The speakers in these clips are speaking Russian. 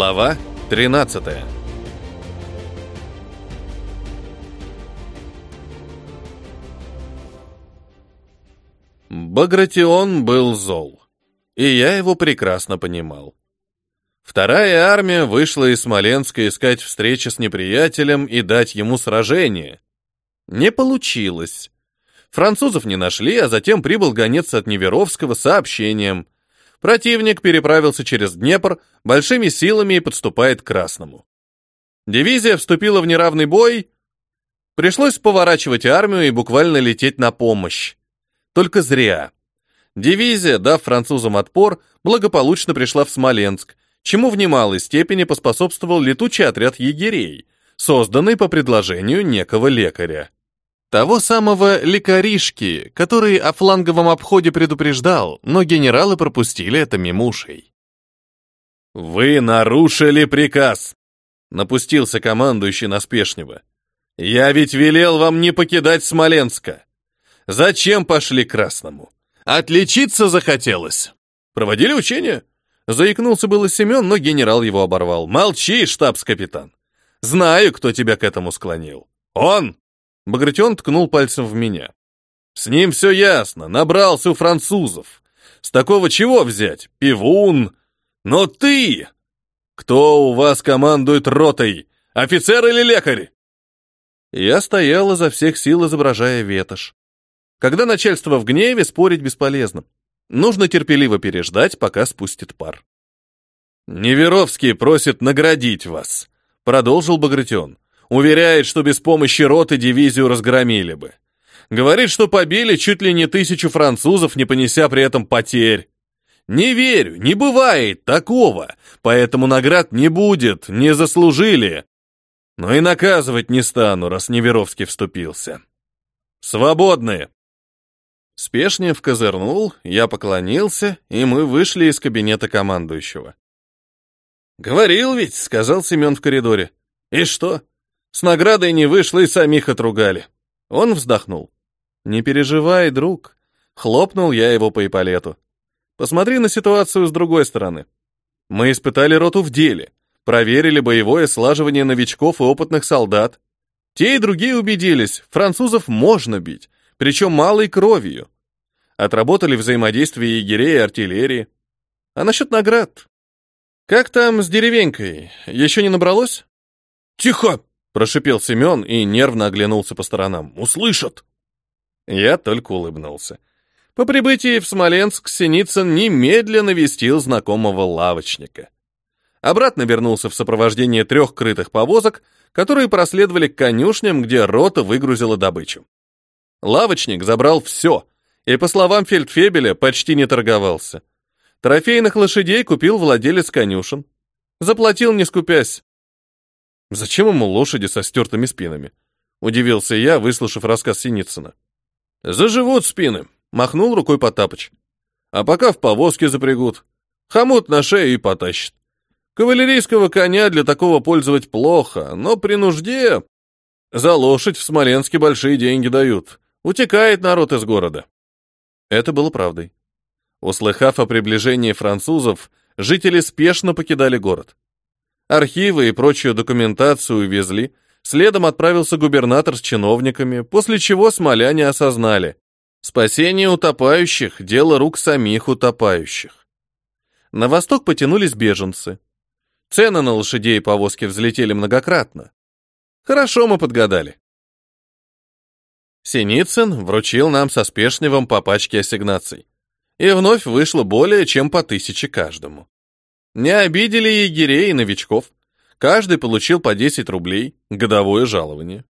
Глава 13 Багратион был зол, и я его прекрасно понимал. Вторая армия вышла из Смоленска искать встречи с неприятелем и дать ему сражение. Не получилось. Французов не нашли, а затем прибыл гонец от Неверовского с сообщением. Противник переправился через Днепр большими силами и подступает к Красному. Дивизия вступила в неравный бой. Пришлось поворачивать армию и буквально лететь на помощь. Только зря. Дивизия, дав французам отпор, благополучно пришла в Смоленск, чему в немалой степени поспособствовал летучий отряд егерей, созданный по предложению некого лекаря. Того самого лекаришки, который о фланговом обходе предупреждал, но генералы пропустили это мимо ушей. «Вы нарушили приказ!» — напустился командующий наспешнего. «Я ведь велел вам не покидать Смоленска. Зачем пошли к Красному? Отличиться захотелось. Проводили учения?» Заикнулся было Семен, но генерал его оборвал. «Молчи, штабс-капитан! Знаю, кто тебя к этому склонил. Он!» Багратион ткнул пальцем в меня. «С ним все ясно, набрался у французов. С такого чего взять? Пивун! Но ты! Кто у вас командует ротой? Офицер или лекарь?» Я стоял изо всех сил, изображая ветошь. Когда начальство в гневе, спорить бесполезно. Нужно терпеливо переждать, пока спустит пар. «Неверовский просит наградить вас», — продолжил Багратион. «Уверяет, что без помощи роты дивизию разгромили бы. Говорит, что побили чуть ли не тысячу французов, не понеся при этом потерь. Не верю, не бывает такого, поэтому наград не будет, не заслужили. Но и наказывать не стану, раз Неверовский вступился. Свободные!» Спешнев козырнул, я поклонился, и мы вышли из кабинета командующего. «Говорил ведь», — сказал Семен в коридоре. «И что? С наградой не вышло и самих отругали». Он вздохнул. «Не переживай, друг», — хлопнул я его по эполету. «Посмотри на ситуацию с другой стороны. Мы испытали роту в деле, проверили боевое слаживание новичков и опытных солдат. Те и другие убедились, французов можно бить, причем малой кровью. Отработали взаимодействие егерей и артиллерии. А насчет наград? Как там с деревенькой? Еще не набралось? Тихо! Прошипел Семен и нервно оглянулся по сторонам. Услышат! Я только улыбнулся. По прибытии в Смоленск Синицын немедленно навестил знакомого лавочника. Обратно вернулся в сопровождении трех крытых повозок, которые проследовали к конюшням, где рота выгрузила добычу. Лавочник забрал все, и, по словам фельдфебеля, почти не торговался. Трофейных лошадей купил владелец конюшен. Заплатил, не скупясь. Зачем ему лошади со стертыми спинами? Удивился я, выслушав рассказ Синицына. Заживут спины, махнул рукой Потапыч. А пока в повозке запрягут. Хомут на шею и потащит. Кавалерийского коня для такого пользовать плохо, но при нужде... За лошадь в Смоленске большие деньги дают. Утекает народ из города. Это было правдой. Услыхав о приближении французов, жители спешно покидали город. Архивы и прочую документацию увезли, следом отправился губернатор с чиновниками, после чего смоляне осознали, спасение утопающих – дело рук самих утопающих. На восток потянулись беженцы. Цены на лошадей и повозки взлетели многократно. Хорошо мы подгадали. Синицын вручил нам со Спешневым по пачке ассигнаций. И вновь вышло более чем по тысяче каждому. Не обидели егерей и новичков. Каждый получил по 10 рублей, годовое жалование.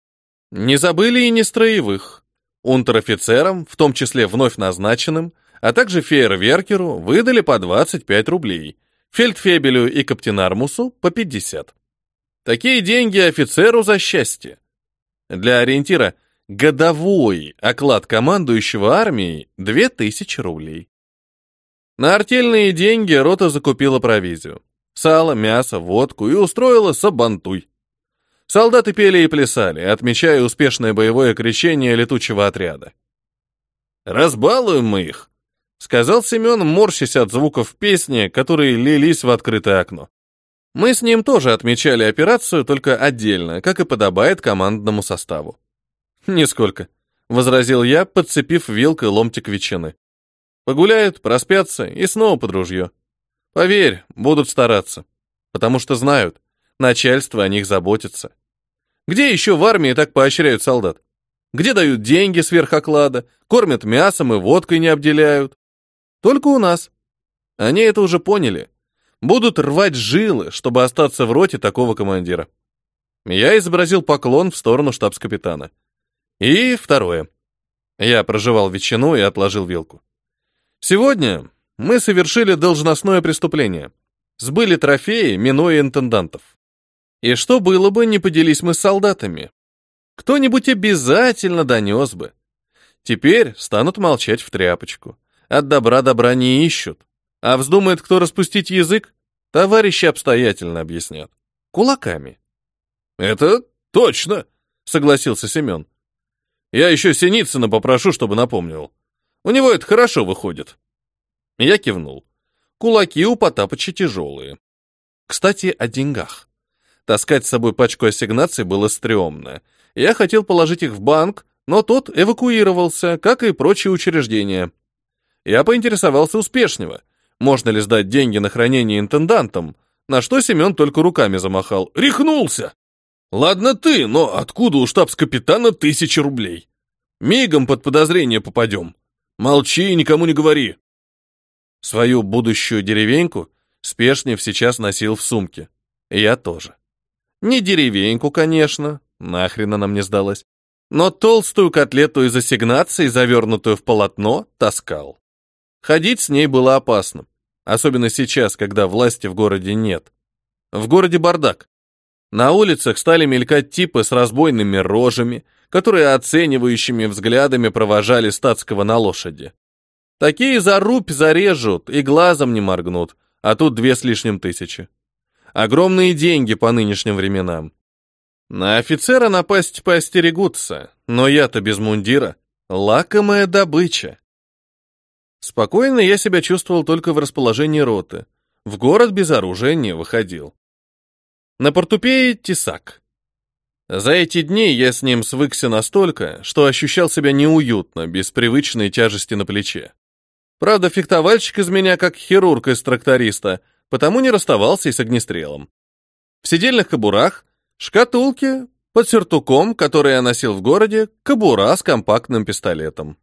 Не забыли и не строевых. Унтер-офицерам, в том числе вновь назначенным, а также фейерверкеру выдали по 25 рублей, фельдфебелю и каптенармусу по 50. Такие деньги офицеру за счастье. Для ориентира – Годовой оклад командующего армией – 2000 рублей. На артельные деньги рота закупила провизию. Сало, мясо, водку и устроила сабантуй. Солдаты пели и плясали, отмечая успешное боевое крещение летучего отряда. «Разбалуем мы их», — сказал Семен, морщась от звуков песни, которые лились в открытое окно. Мы с ним тоже отмечали операцию, только отдельно, как и подобает командному составу. «Нисколько», — возразил я, подцепив вилкой ломтик ветчины. «Погуляют, проспятся и снова под ружье. Поверь, будут стараться, потому что знают, начальство о них заботится. Где еще в армии так поощряют солдат? Где дают деньги сверх оклада, кормят мясом и водкой не обделяют? Только у нас. Они это уже поняли. Будут рвать жилы, чтобы остаться в роте такого командира. Я изобразил поклон в сторону штабс-капитана. И второе. Я прожевал ветчину и отложил вилку. Сегодня мы совершили должностное преступление. Сбыли трофеи, минуя интендантов. И что было бы, не поделись мы с солдатами? Кто-нибудь обязательно донес бы. Теперь станут молчать в тряпочку. От добра добра не ищут. А вздумает кто распустить язык, товарищи обстоятельно объяснят. Кулаками. «Это точно», — согласился Семен. «Я еще Синицына попрошу, чтобы напомнил. У него это хорошо выходит». Я кивнул. Кулаки у Потапыча тяжелые. Кстати, о деньгах. Таскать с собой пачку ассигнаций было стрёмно. Я хотел положить их в банк, но тот эвакуировался, как и прочие учреждения. Я поинтересовался успешнего, можно ли сдать деньги на хранение интендантам, на что Семен только руками замахал. «Рехнулся!» «Ладно ты, но откуда у штабс-капитана тысяча рублей? Мигом под подозрение попадем. Молчи и никому не говори». Свою будущую деревеньку Спешнев сейчас носил в сумке. Я тоже. Не деревеньку, конечно, нахрен она мне сдалась, но толстую котлету из ассигнаций, завернутую в полотно, таскал. Ходить с ней было опасно, особенно сейчас, когда власти в городе нет. В городе бардак. На улицах стали мелькать типы с разбойными рожами, которые оценивающими взглядами провожали статского на лошади. Такие за рубь зарежут и глазом не моргнут, а тут две с лишним тысячи. Огромные деньги по нынешним временам. На офицера напасть поостерегутся, но я-то без мундира. Лакомая добыча. Спокойно я себя чувствовал только в расположении роты. В город без оружия не выходил. На портупее тесак. За эти дни я с ним свыкся настолько, что ощущал себя неуютно, без привычной тяжести на плече. Правда, фехтовальщик из меня как хирург из тракториста, потому не расставался и с огнестрелом. В сидельных кобурах, шкатулки, под сюртуком, который я носил в городе, кобура с компактным пистолетом.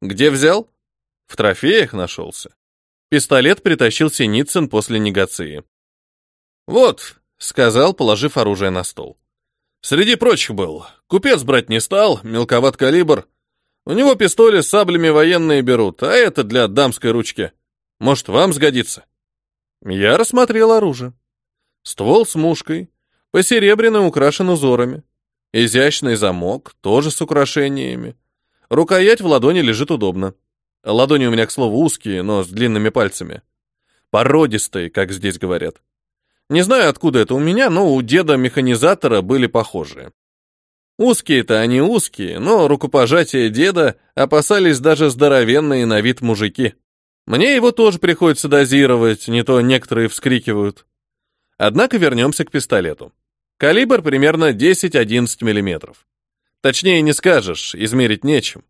Где взял? В трофеях нашелся. Пистолет притащил Синицын после негации. «Вот», — сказал, положив оружие на стол. «Среди прочих был. Купец брать не стал, мелковат калибр. У него пистоли с саблями военные берут, а это для дамской ручки. Может, вам сгодится?» Я рассмотрел оружие. Ствол с мушкой, посеребряно украшен узорами. Изящный замок, тоже с украшениями. Рукоять в ладони лежит удобно. Ладони у меня, к слову, узкие, но с длинными пальцами. Породистые, как здесь говорят. Не знаю, откуда это у меня, но у деда-механизатора были похожие. Узкие-то они узкие, но рукопожатия деда опасались даже здоровенные на вид мужики. Мне его тоже приходится дозировать, не то некоторые вскрикивают. Однако вернемся к пистолету. Калибр примерно 10-11 мм. Точнее не скажешь, измерить нечем.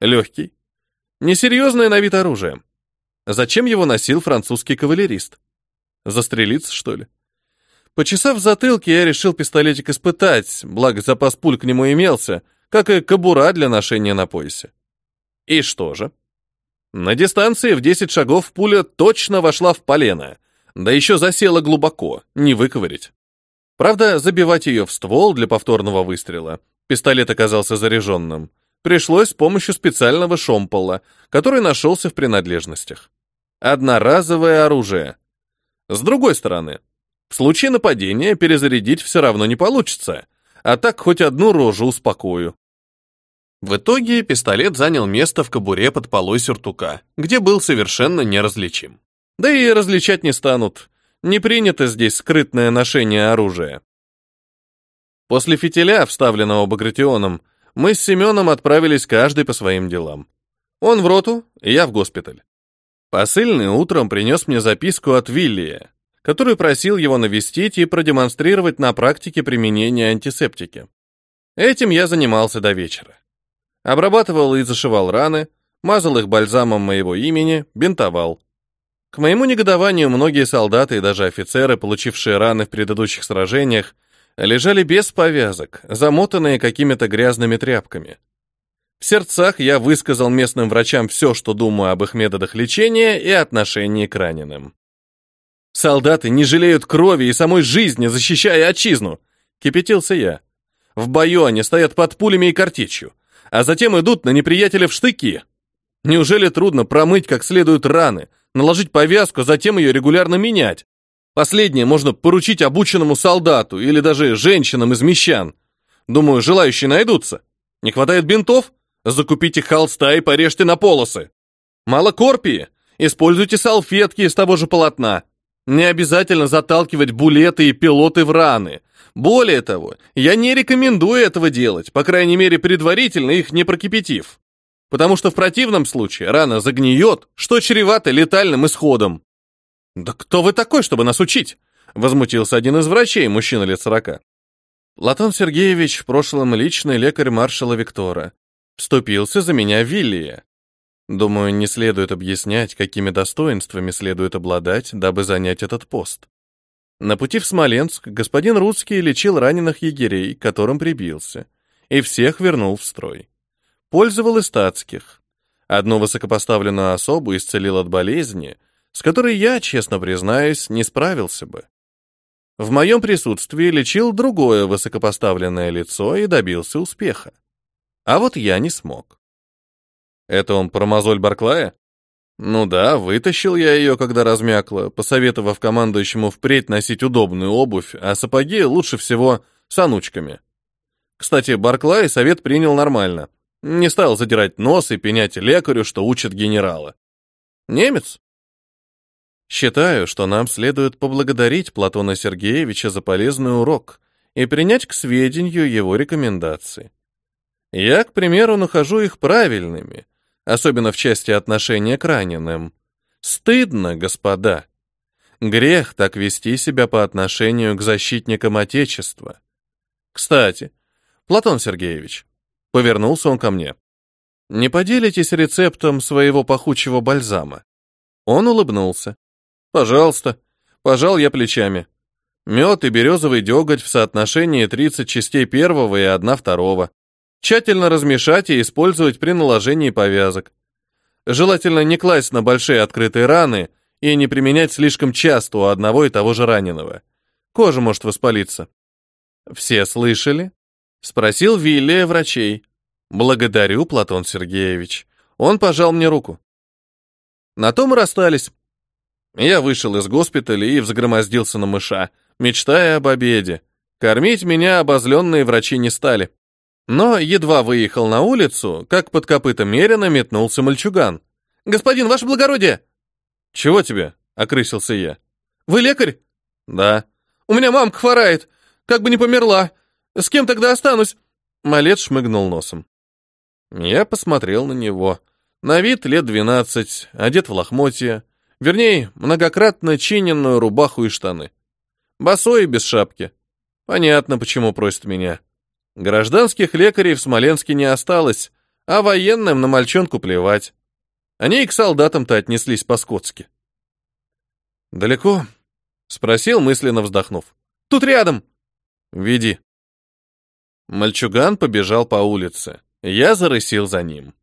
Легкий, Несерьезное на вид оружие. Зачем его носил французский кавалерист? Застрелиться, что ли? Почесав затылки, я решил пистолетик испытать, благо запас пуль к нему имелся, как и кобура для ношения на поясе. И что же? На дистанции в 10 шагов пуля точно вошла в полено, да еще засела глубоко, не выковырить. Правда, забивать ее в ствол для повторного выстрела. Пистолет оказался заряженным пришлось с помощью специального шомпола, который нашелся в принадлежностях. Одноразовое оружие. С другой стороны, в случае нападения перезарядить все равно не получится, а так хоть одну рожу успокою. В итоге пистолет занял место в кобуре под полой сюртука, где был совершенно неразличим. Да и различать не станут. Не принято здесь скрытное ношение оружия. После фитиля, вставленного Багратионом, мы с Семеном отправились каждый по своим делам. Он в роту, я в госпиталь. Посыльный утром принес мне записку от Виллия. который просил его навестить и продемонстрировать на практике применения антисептики. Этим я занимался до вечера. Обрабатывал и зашивал раны, мазал их бальзамом моего имени, бинтовал. К моему негодованию, многие солдаты и даже офицеры, получившие раны в предыдущих сражениях, лежали без повязок, замотанные какими-то грязными тряпками. В сердцах я высказал местным врачам все, что думаю об их методах лечения и отношении к раненым. Солдаты не жалеют крови и самой жизни, защищая отчизну, кипятился я. В бою они стоят под пулями и картечью, а затем идут на неприятеля в штыки. Неужели трудно промыть как следует раны, наложить повязку, затем ее регулярно менять? Последнее можно поручить обученному солдату или даже женщинам из мещан. Думаю, желающие найдутся. Не хватает бинтов? Закупите холста и порежьте на полосы. Мало корпии? Используйте салфетки из того же полотна. Не обязательно заталкивать булеты и пилоты в раны. Более того, я не рекомендую этого делать, по крайней мере, предварительно их не прокипятив. Потому что в противном случае рана загниет, что чревато летальным исходом. «Да кто вы такой, чтобы нас учить?» — возмутился один из врачей, мужчина лет сорока. Платон Сергеевич, в прошлом личный лекарь маршала Виктора, вступился за меня Виллия. Думаю, не следует объяснять, какими достоинствами следует обладать, дабы занять этот пост. На пути в Смоленск господин Рудский лечил раненых егерей, которым прибился, и всех вернул в строй. Пользовал и статских. Одну высокопоставленную особу исцелил от болезни, с которой я, честно признаюсь, не справился бы. В моем присутствии лечил другое высокопоставленное лицо и добился успеха. А вот я не смог. Это он про мозоль Барклая? Ну да, вытащил я ее, когда размякла, посоветовав командующему впредь носить удобную обувь, а сапоги лучше всего с анучками. Кстати, Барклай совет принял нормально. Не стал задирать нос и пенять лекарю, что учит генерала. Немец? Считаю, что нам следует поблагодарить Платона Сергеевича за полезный урок и принять к сведению его рекомендации. Я, к примеру, нахожу их правильными, особенно в части отношения к раненым. Стыдно, господа. Грех так вести себя по отношению к защитникам Отечества. Кстати, Платон Сергеевич, повернулся он ко мне. Не поделитесь рецептом своего пахучего бальзама? Он улыбнулся. Пожалуйста. Пожал я плечами. Мед и березовый деготь в соотношении 30 частей первого и одна второго. Тщательно размешать и использовать при наложении повязок. Желательно не класть на большие открытые раны и не применять слишком часто у одного и того же раненого. Кожа может воспалиться. Все слышали? Спросил Вилли врачей. Благодарю, Платон Сергеевич. Он пожал мне руку. На том и расстались. Я вышел из госпиталя и взгромоздился на мыша, мечтая об обеде. Кормить меня обозленные врачи не стали. Но едва выехал на улицу, как под копытом Мерина метнулся мальчуган. «Господин, ваше благородие!» «Чего тебе?» — окрысился я. «Вы лекарь?» «Да». «У меня мамка хворает, как бы не померла. С кем тогда останусь?» Малец шмыгнул носом. Я посмотрел на него. На вид лет двенадцать, одет в лохмотья. Вернее, многократно чиненную рубаху и штаны. Босой и без шапки. Понятно, почему просит меня. Гражданских лекарей в Смоленске не осталось, а военным на мальчонку плевать. Они и к солдатам-то отнеслись по-скотски. «Далеко?» — спросил, мысленно вздохнув. «Тут рядом!» «Веди». Мальчуган побежал по улице. Я зарысил за ним.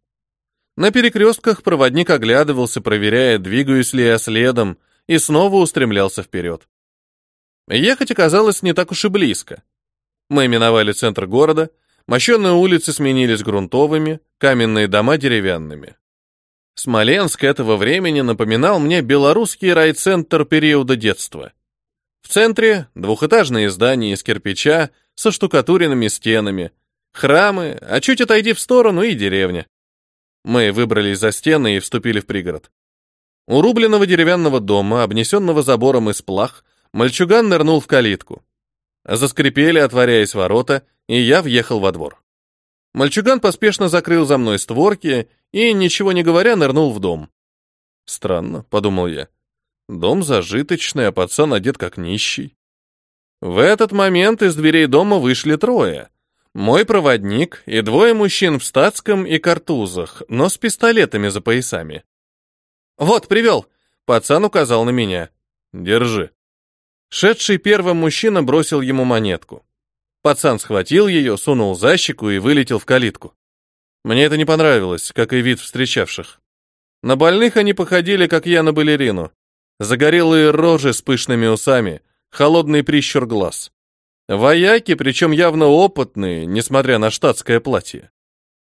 На перекрестках проводник оглядывался, проверяя, двигаюсь ли я следом, и снова устремлялся вперед. Ехать оказалось не так уж и близко. Мы миновали центр города, мощенные улицы сменились грунтовыми, каменные дома деревянными. Смоленск этого времени напоминал мне белорусский райцентр периода детства. В центре двухэтажные здания из кирпича со штукатуренными стенами, храмы, а чуть отойди в сторону и деревня. Мы выбрались за стены и вступили в пригород. У рубленного деревянного дома, обнесенного забором из плах, мальчуган нырнул в калитку. Заскрипели, отворяясь ворота, и я въехал во двор. Мальчуган поспешно закрыл за мной створки и, ничего не говоря, нырнул в дом. Странно, подумал я. Дом зажиточный, а пацан одет как нищий. В этот момент из дверей дома вышли трое. Мой проводник и двое мужчин в статском и картузах, но с пистолетами за поясами. «Вот, привел!» — пацан указал на меня. «Держи». Шедший первым мужчина бросил ему монетку. Пацан схватил ее, сунул за щеку и вылетел в калитку. Мне это не понравилось, как и вид встречавших. На больных они походили, как я на балерину. Загорелые рожи с пышными усами, холодный прищур глаз. Вояки, причем явно опытные, несмотря на штатское платье.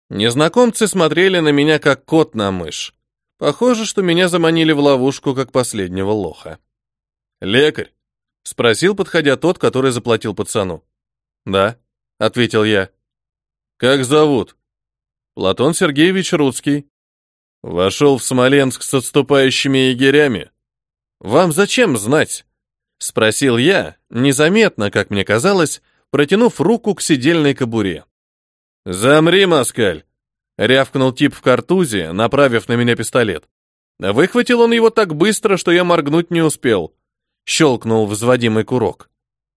Незнакомцы смотрели на меня, как кот на мышь. Похоже, что меня заманили в ловушку, как последнего лоха. «Лекарь?» — спросил, подходя тот, который заплатил пацану. «Да», — ответил я. «Как зовут?» «Платон Сергеевич Рудский». «Вошел в Смоленск с отступающими егерями». «Вам зачем знать?» — спросил я, незаметно, как мне казалось, протянув руку к сидельной кобуре. «Замри, москаль!» — рявкнул тип в картузе, направив на меня пистолет. Выхватил он его так быстро, что я моргнуть не успел. Щелкнул взводимый курок.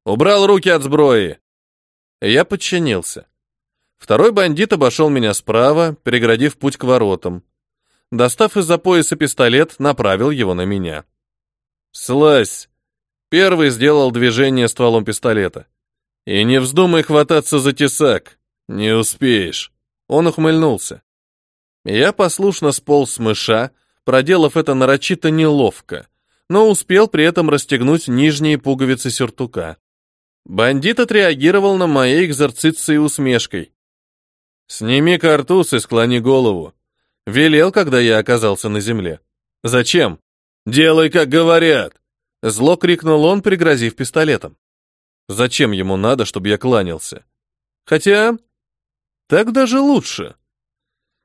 «Убрал руки от сброи!» Я подчинился. Второй бандит обошел меня справа, переградив путь к воротам. Достав из-за пояса пистолет, направил его на меня. «Слазь!» Первый сделал движение стволом пистолета. «И не вздумай хвататься за тесак. Не успеешь». Он ухмыльнулся. Я послушно сполз с мыша, проделав это нарочито неловко, но успел при этом расстегнуть нижние пуговицы сюртука. Бандит отреагировал на моей экзорциции усмешкой. «Сними картуз и склони голову». Велел, когда я оказался на земле. «Зачем?» «Делай, как говорят!» Зло крикнул он, пригрозив пистолетом. «Зачем ему надо, чтобы я кланялся?» «Хотя...» «Так даже лучше».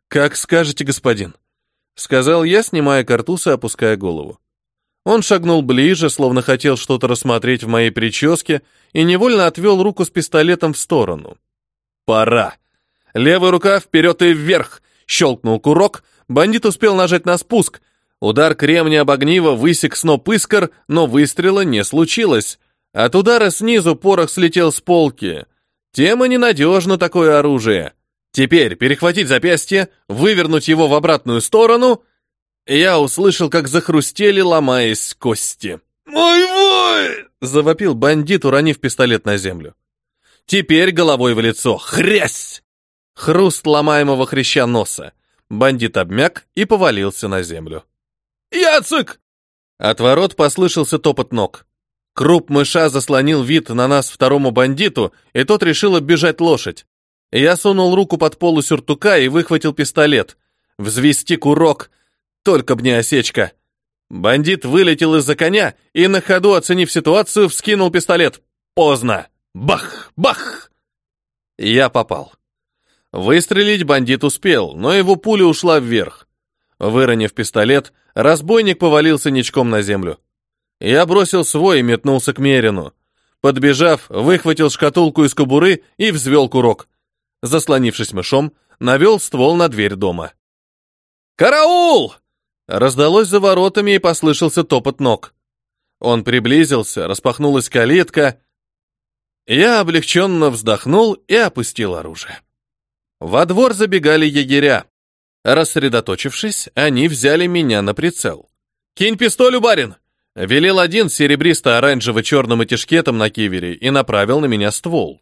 «Как скажете, господин», — сказал я, снимая картуз и опуская голову. Он шагнул ближе, словно хотел что-то рассмотреть в моей прическе, и невольно отвел руку с пистолетом в сторону. «Пора!» Левая рука вперед и вверх! Щелкнул курок, бандит успел нажать на спуск. Удар кремня об огниво высек сноп искр, но выстрела не случилось. От удара снизу порох слетел с полки. Тема ненадежно такое оружие. Теперь перехватить запястье, вывернуть его в обратную сторону — я услышал, как захрустели, ломаясь кости. «Ой-ой!» — завопил бандит, уронив пистолет на землю. Теперь головой в лицо. Хрясь! Хруст ломаемого хряща носа. Бандит обмяк и повалился на землю. «Яцек!» От ворот послышался топот ног. Круп мыша заслонил вид на нас второму бандиту, и тот решил оббежать лошадь. Я сунул руку под полу сюртука и выхватил пистолет. Взвести курок — только б не осечка. Бандит вылетел из-за коня и на ходу, оценив ситуацию, вскинул пистолет. Поздно. Бах! Бах! Я попал. Выстрелить бандит успел, но его пуля ушла вверх. Выронив пистолет, разбойник повалился ничком на землю. Я бросил свой и метнулся к Мерину. Подбежав, выхватил шкатулку из кобуры и взвел курок. Заслонившись мышом, навел ствол на дверь дома. «Караул!» Раздалось за воротами и послышался топот ног. Он приблизился, распахнулась калитка. Я облегченно вздохнул и опустил оружие. Во двор забегали егеря. Рассредоточившись, они взяли меня на прицел. «Кинь пистоль, барин!» Велел один серебристо-оранжево-черным этишкетом на кивере и направил на меня ствол.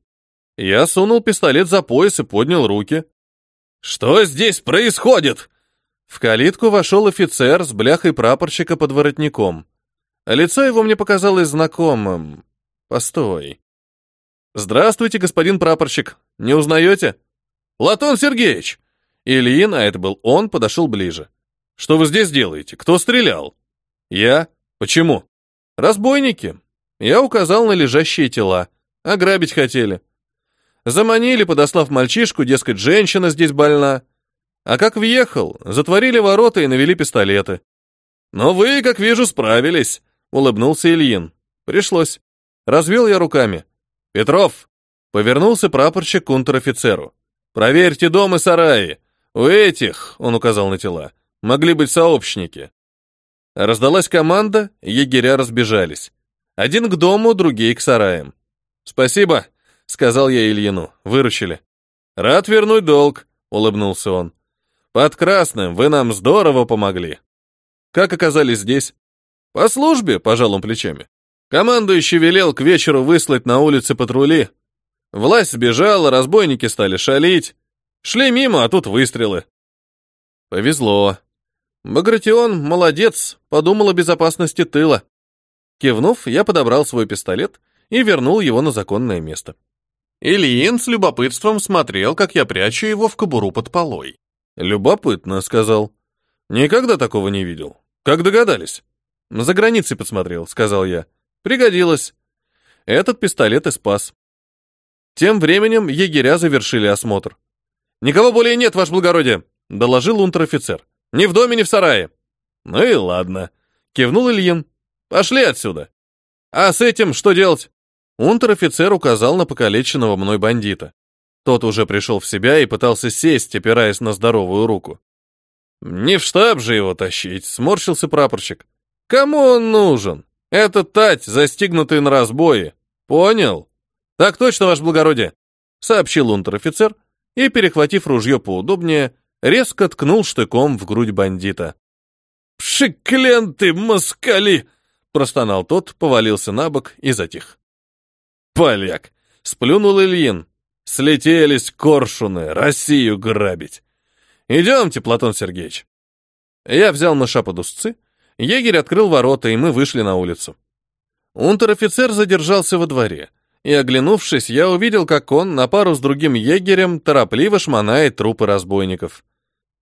Я сунул пистолет за пояс и поднял руки. «Что здесь происходит?» В калитку вошел офицер с бляхой прапорщика под воротником. Лицо его мне показалось знакомым. Постой. «Здравствуйте, господин прапорщик. Не узнаете?» «Латон Сергеевич!» Ильин, а это был он, подошел ближе. «Что вы здесь делаете? Кто стрелял?» «Я. Почему?» «Разбойники». Я указал на лежащие тела. Ограбить хотели. Заманили, подослав мальчишку, дескать, женщина здесь больна. А как въехал, затворили ворота и навели пистолеты. Но вы, как вижу, справились, улыбнулся Ильин. Пришлось. Развел я руками. Петров, повернулся прапорщик к унтер-офицеру. Проверьте дом и сараи. У этих, он указал на тела, могли быть сообщники. Раздалась команда, егеря разбежались. Один к дому, другие к сараям. «Спасибо», — сказал я Ильину, — «выручили». «Рад вернуть долг», — улыбнулся он. «Под красным вы нам здорово помогли». «Как оказались здесь?» «По службе», — пожал он плечами. Командующий велел к вечеру выслать на улице патрули. Власть сбежала, разбойники стали шалить. Шли мимо, а тут выстрелы. Повезло. Багратион молодец, подумал о безопасности тыла. Кивнув, я подобрал свой пистолет и вернул его на законное место. Ильин с любопытством смотрел, как я прячу его в кобуру под полой. «Любопытно», — сказал. «Никогда такого не видел. Как догадались?» «За границей подсмотрел», — сказал я. «Пригодилось. Этот пистолет и спас». Тем временем егеря завершили осмотр. «Никого более нет, ваше благородие», — доложил унтер-офицер. «Ни в доме, ни в сарае». «Ну и ладно», — кивнул Ильин. «Пошли отсюда». «А с этим что делать?» Унтер-офицер указал на покалеченного мной бандита. Тот уже пришел в себя и пытался сесть, опираясь на здоровую руку. «Не в штаб же его тащить», — сморщился прапорщик. «Кому он нужен? Это тать, застигнутый на разбое. Понял?» «Так точно, ваше благородие», — сообщил унтер-офицер и, перехватив ружье поудобнее, резко ткнул штыком в грудь бандита. «Пшикленты, москали!» — простонал тот, повалился на бок и затих. «Поляк!» — сплюнул Ильин. «Слетелись коршуны, Россию грабить! Идемте, Платон Сергеевич!» Я взял мыша под узцы, егерь открыл ворота, и мы вышли на улицу. Унтер-офицер задержался во дворе, и, оглянувшись, я увидел, как он на пару с другим егерем торопливо шмонает трупы разбойников.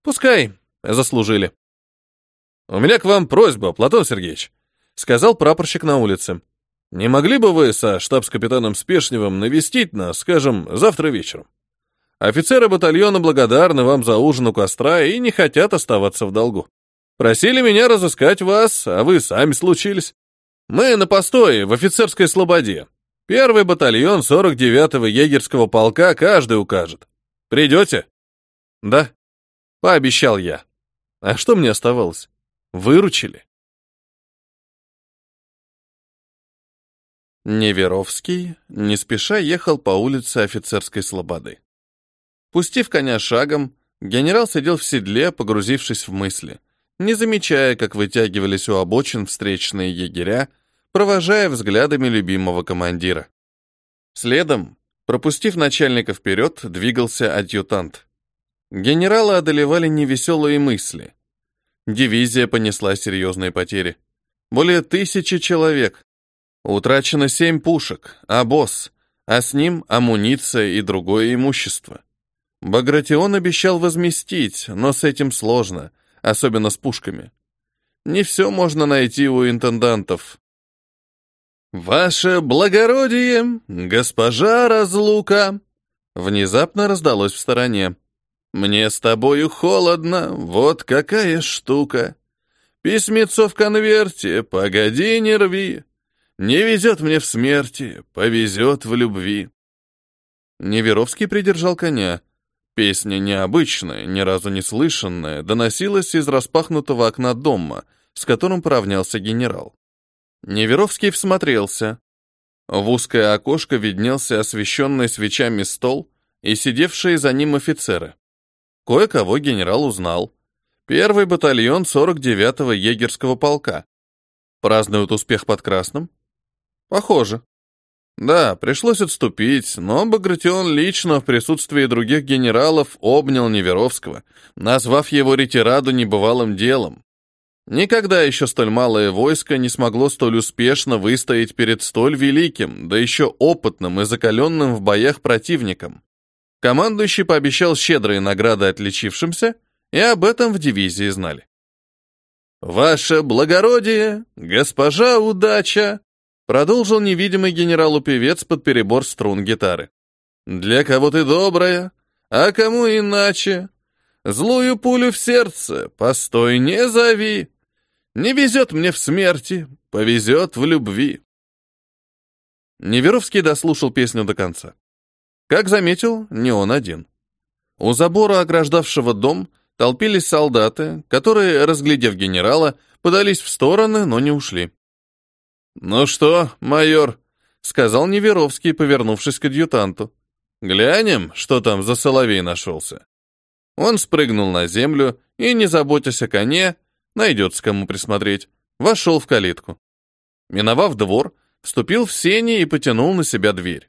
«Пускай, заслужили». «У меня к вам просьба, Платон Сергеевич», — сказал прапорщик на улице. Не могли бы вы со штабс-капитаном Спешневым навестить нас, скажем, завтра вечером? Офицеры батальона благодарны вам за ужин у костра и не хотят оставаться в долгу. Просили меня разыскать вас, а вы сами случились. Мы на постое в офицерской слободе. Первый батальон 49-го егерского полка каждый укажет. Придете? Да, пообещал я. А что мне оставалось? Выручили. Неверовский не спеша ехал по улице офицерской слободы. Пустив коня шагом, генерал сидел в седле, погрузившись в мысли, не замечая, как вытягивались у обочин встречные егеря, провожая взглядами любимого командира. Следом, пропустив начальника вперед, двигался адъютант. Генерала одолевали невеселые мысли. Дивизия понесла серьезные потери. Более тысячи человек, Утрачено семь пушек, а босс, а с ним амуниция и другое имущество. Багратион обещал возместить, но с этим сложно, особенно с пушками. Не все можно найти у интендантов. «Ваше благородие, госпожа Разлука!» Внезапно раздалось в стороне. «Мне с тобою холодно, вот какая штука! Письмецо в конверте, погоди, не рви!» Не везет мне в смерти, повезет в любви. Неверовский придержал коня. Песня необычная, ни разу не слышанная, доносилась из распахнутого окна дома, с которым поравнялся генерал. Неверовский всмотрелся. В узкое окошко виднелся освещенный свечами стол и сидевшие за ним офицеры. Кое-кого генерал узнал. Первый батальон 49-го егерского полка. Празднуют успех под Красным? Похоже. Да, пришлось отступить, но Багратион лично в присутствии других генералов обнял Неверовского, назвав его ретираду небывалым делом. Никогда еще столь малое войско не смогло столь успешно выстоять перед столь великим, да еще опытным и закаленным в боях противником. Командующий пообещал щедрые награды отличившимся, и об этом в дивизии знали. «Ваше благородие, госпожа удача!» Продолжил невидимый генералу-певец под перебор струн гитары. «Для кого ты добрая, а кому иначе? Злую пулю в сердце, постой, не зови. Не везет мне в смерти, повезет в любви». Неверовский дослушал песню до конца. Как заметил, не он один. У забора, ограждавшего дом, толпились солдаты, которые, разглядев генерала, подались в стороны, но не ушли. «Ну что, майор?» — сказал Неверовский, повернувшись к адъютанту. «Глянем, что там за соловей нашелся». Он спрыгнул на землю и, не заботясь о коне, найдется кому присмотреть, вошел в калитку. Миновав двор, вступил в сени и потянул на себя дверь.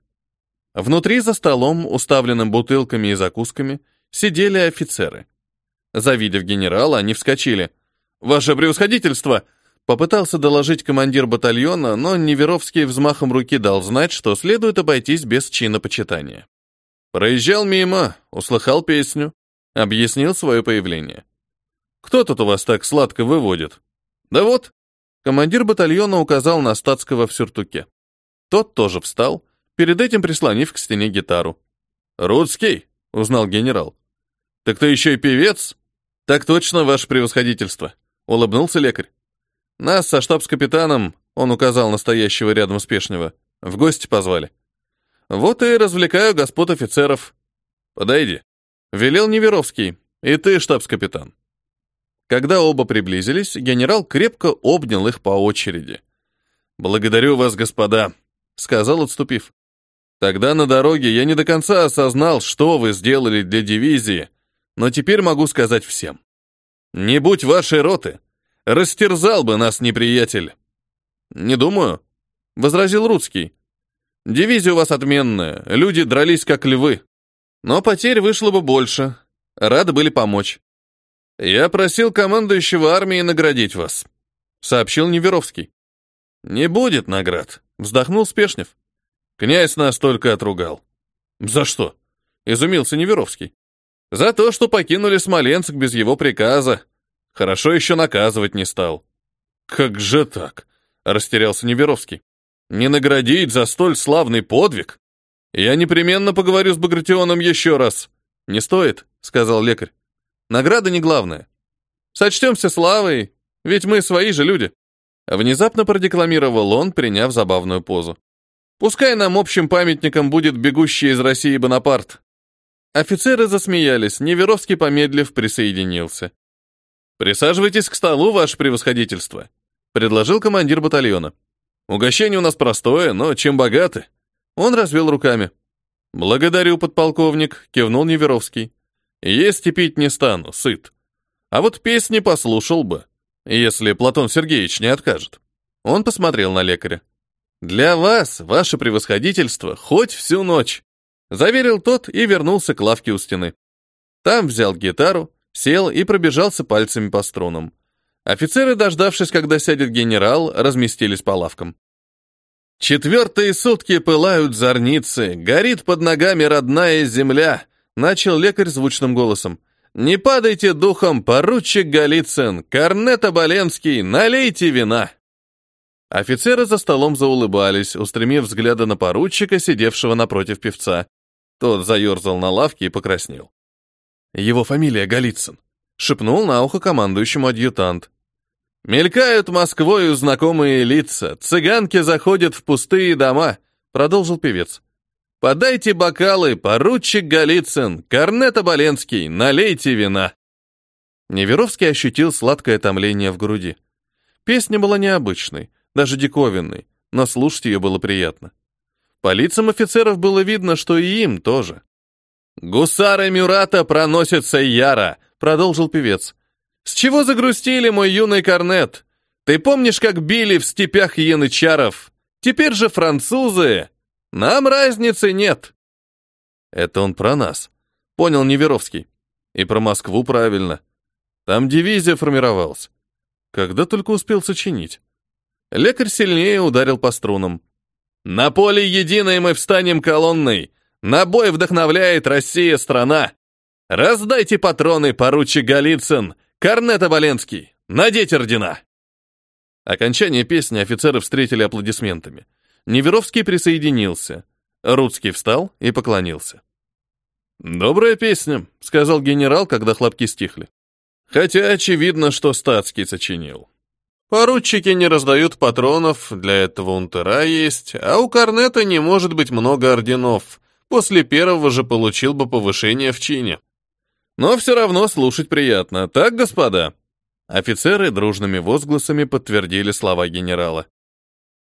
Внутри за столом, уставленным бутылками и закусками, сидели офицеры. Завидев генерала, они вскочили. «Ваше превосходительство!» Попытался доложить командир батальона, но Неверовский взмахом руки дал знать, что следует обойтись без чина почитания. Проезжал мимо, услыхал песню, объяснил свое появление. «Кто тут у вас так сладко выводит?» «Да вот». Командир батальона указал на статского в сюртуке. Тот тоже встал, перед этим прислонив к стене гитару. «Рудский», — узнал генерал. «Так ты еще и певец?» «Так точно, ваше превосходительство», — улыбнулся лекарь. «Нас со штабс-капитаном, он указал настоящего рядом спешного, в гости позвали. Вот и развлекаю господ офицеров. Подойди», — велел Неверовский, и ты штабс-капитан. Когда оба приблизились, генерал крепко обнял их по очереди. «Благодарю вас, господа», — сказал, отступив. Тогда на дороге я не до конца осознал, что вы сделали для дивизии, но теперь могу сказать всем. Не будь вашей роты, растерзал бы нас неприятель. Не думаю, возразил Рудский. Дивизия у вас отменная, люди дрались как львы. Но потерь вышло бы больше. Рады были помочь. Я просил командующего армии наградить вас, сообщил Неверовский. Не будет наград, вздохнул Спешнев. Князь нас только отругал. За что? Изумился Неверовский. За то, что покинули Смоленск без его приказа. Хорошо еще наказывать не стал. Как же так? Растерялся Неверовский. Не наградить за столь славный подвиг? Я непременно поговорю с Багратионом еще раз. Не стоит, сказал лекарь. Награда не главное. Сочтемся славой, ведь мы свои же люди. Внезапно продекламировал он, приняв забавную позу. Пускай нам общим памятником будет бегущий из России Бонапарт. Офицеры засмеялись, Неверовский, помедлив, присоединился. «Присаживайтесь к столу, ваше превосходительство», — предложил командир батальона. «Угощение у нас простое, но чем богаты?» Он развел руками. «Благодарю, подполковник», — кивнул Неверовский. «Есть и пить не стану, сыт. А вот песни послушал бы, если Платон Сергеевич не откажет». Он посмотрел на лекаря. «Для вас, ваше превосходительство, хоть всю ночь», заверил тот и вернулся к лавке у стены. Там взял гитару, сел и пробежался пальцами по струнам. Офицеры, дождавшись, когда сядет генерал, разместились по лавкам. «Четвертые сутки пылают зорницы, горит под ногами родная земля», начал лекарь звучным голосом. «Не падайте духом, поручик Голицын, Корнет Оболенский, налейте вина!» Офицеры за столом заулыбались, устремив взгляды на поручика, сидевшего напротив певца. Тот заерзал на лавке и покраснел. «Его фамилия Голицын», — шепнул на ухо командующему адъютант. «Мелькают Москвою знакомые лица, цыганки заходят в пустые дома», — продолжил певец. «Подайте бокалы, поручик Голицын, корнет Оболенский, налейте вина». Неверовский ощутил сладкое томление в груди. Песня была необычной, даже диковинной, но слушать ее было приятно. По лицам офицеров было видно, что и им тоже. «Гусары Мюрата проносятся яро», — продолжил певец. «С чего загрустили, мой юный корнет? Ты помнишь, как били в степях янычаров? Теперь же французы. Нам разницы нет». Это он про нас, понял Неверовский. И про Москву правильно. Там дивизия формировалась. Когда только успел сочинить. Лекарь сильнее ударил по струнам. «На поле единое мы встанем колонной! На бой вдохновляет Россия страна! Раздайте патроны, поручик Голицын, Корнет Оболенский, надеть ордена!» Окончание песни офицеры встретили аплодисментами. Неверовский присоединился. Рудский встал и поклонился. «Добрая песня», — сказал генерал, когда хлопки стихли. «Хотя очевидно, что статский сочинил. Поручики не раздают патронов, для этого унтера есть, а у Корнета не может быть много орденов. После первого же получил бы повышение в чине. Но все равно слушать приятно, так, господа? Офицеры дружными возгласами подтвердили слова генерала.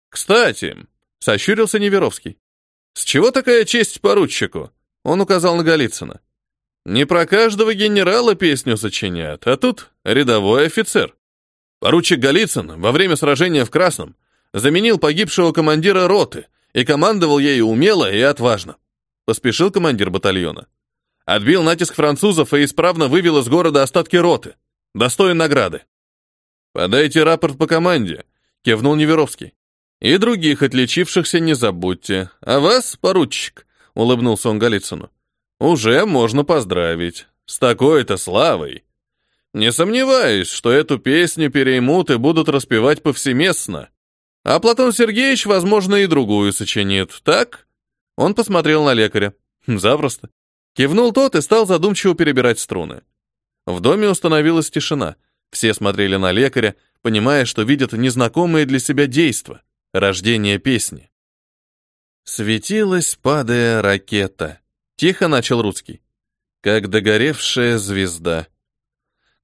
«Кстати», — сощурился Неверовский, «с чего такая честь поручику?» Он указал на Голицына. «Не про каждого генерала песню сочиняют, а тут рядовой офицер. Поручик Голицын во время сражения в Красном заменил погибшего командира роты и командовал ею умело и отважно. Поспешил командир батальона. Отбил натиск французов и исправно вывел из города остатки роты. Достоин награды. «Подайте рапорт по команде», — кивнул Неверовский. «И других отличившихся не забудьте. А вас, поручик», — улыбнулся он Голицыну, — «уже можно поздравить. С такой-то славой. Не сомневаюсь, что эту песню переймут и будут распевать повсеместно. А Платон Сергеевич, возможно, и другую сочинит, так?» Он посмотрел на лекаря. «Запросто». Кивнул тот и стал задумчиво перебирать струны. В доме установилась тишина. Все смотрели на лекаря, понимая, что видят незнакомые для себя действа — рождение песни. Светилась, падая ракета. Тихо начал русский. Как догоревшая звезда.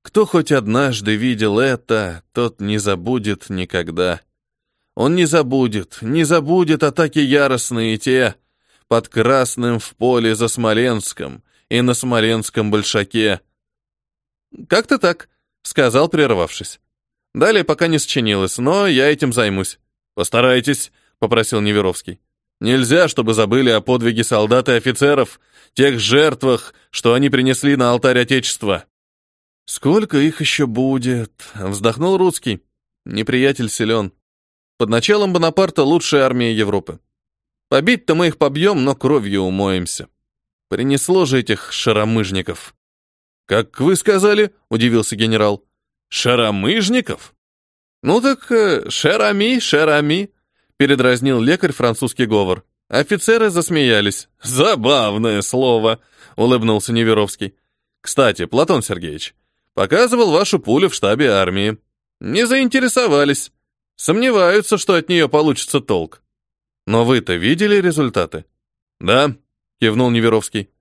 Кто хоть однажды видел это, тот не забудет никогда. Он не забудет, не забудет атаки яростные те, под Красным в поле за Смоленском и на Смоленском большаке. «Как-то так», — сказал, прервавшись. «Далее пока не сочинилось, но я этим займусь». «Постарайтесь», — попросил Неверовский. «Нельзя, чтобы забыли о подвиге солдат и офицеров, тех жертвах, что они принесли на алтарь Отечества». «Сколько их еще будет?» — вздохнул русский. Неприятель силен. Под началом Бонапарта лучшая армия Европы. Побить-то мы их побьем, но кровью умоемся. Принесло же этих шаромыжников. «Как вы сказали?» — удивился генерал. «Шаромыжников?» «Ну так э, шерами, шерами», — передразнил лекарь французский говор. Офицеры засмеялись. «Забавное слово», — улыбнулся Неверовский. «Кстати, Платон Сергеевич, показывал вашу пулю в штабе армии. Не заинтересовались. Сомневаются, что от нее получится толк. Но вы-то видели результаты? Да, кивнул Неверовский.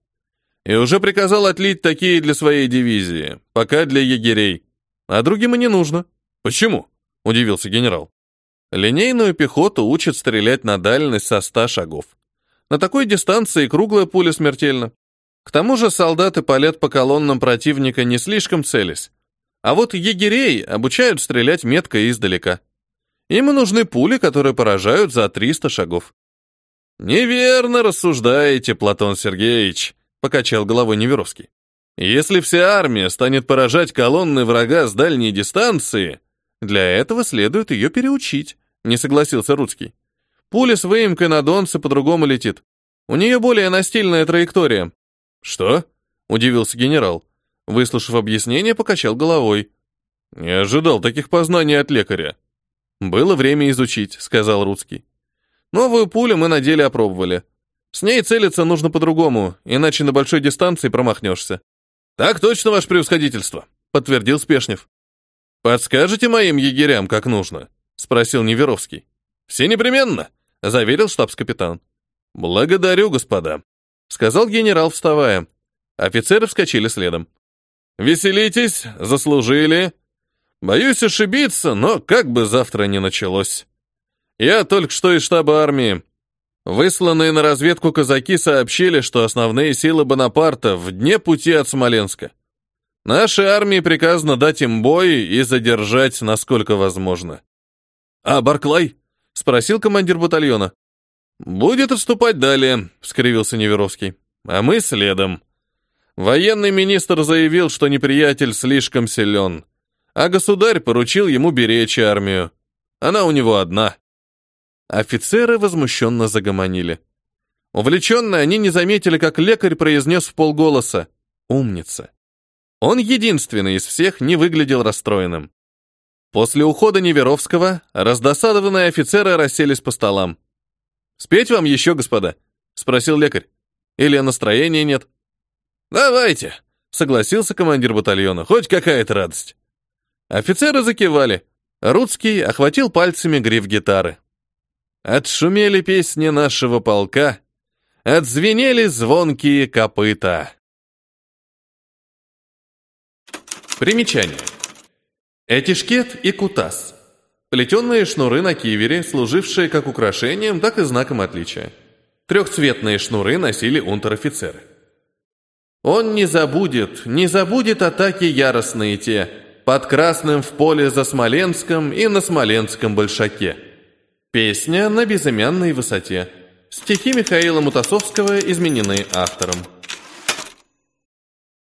И уже приказал отлить такие для своей дивизии, пока для егерей. А другим и не нужно. Почему? Удивился генерал. Линейную пехоту учат стрелять на дальность со ста шагов. На такой дистанции круглая пуля смертельна. К тому же солдаты палят по колоннам противника не слишком целясь. А вот егерей обучают стрелять метко издалека. Им нужны пули, которые поражают за 300 шагов. «Неверно рассуждаете, Платон Сергеевич», — покачал головой Неверовский. «Если вся армия станет поражать колонны врага с дальней дистанции, для этого следует ее переучить», — не согласился Рудский. «Пуля с выемкой на донце по-другому летит. У нее более настильная траектория». «Что?» — удивился генерал. Выслушав объяснение, покачал головой. «Не ожидал таких познаний от лекаря». «Было время изучить», — сказал Рудский. «Новую пулю мы на деле опробовали. С ней целиться нужно по-другому, иначе на большой дистанции промахнешься». «Так точно, ваше превосходительство», — подтвердил Спешнев. «Подскажете моим егерям, как нужно?» — спросил Неверовский. «Все непременно», — заверил штабс-капитан. «Благодарю, господа», — сказал генерал, вставая. Офицеры вскочили следом. «Веселитесь, заслужили», Боюсь ошибиться, но как бы завтра ни началось. Я только что из штаба армии. Высланные на разведку казаки сообщили, что основные силы Бонапарта в дне пути от Смоленска. Нашей армии приказано дать им бой и задержать, насколько возможно. «А Барклай?» — спросил командир батальона. «Будет отступать далее», — скривился Неверовский. «А мы следом». Военный министр заявил, что неприятель слишком силен а государь поручил ему беречь армию. Она у него одна. Офицеры возмущенно загомонили. Увлеченные они не заметили, как лекарь произнес в полголоса «Умница». Он единственный из всех не выглядел расстроенным. После ухода Неверовского раздосадованные офицеры расселись по столам. «Спеть вам еще, господа?» — спросил лекарь. «Или настроения нет?» «Давайте», — согласился командир батальона. «Хоть какая-то радость». Офицеры закивали. Рудский охватил пальцами гриф гитары. Отшумели песни нашего полка, отзвенели звонкие копыта. Примечание. Этишкет и кутас. Плетеные шнуры на кивере, служившие как украшением, так и знаком отличия. Трехцветные шнуры носили унтер-офицеры. Он не забудет, не забудет атаки яростные те, под красным в поле за Смоленском и на Смоленском большаке. Песня на безымянной высоте. Стихи Михаила Мутасовского изменены автором.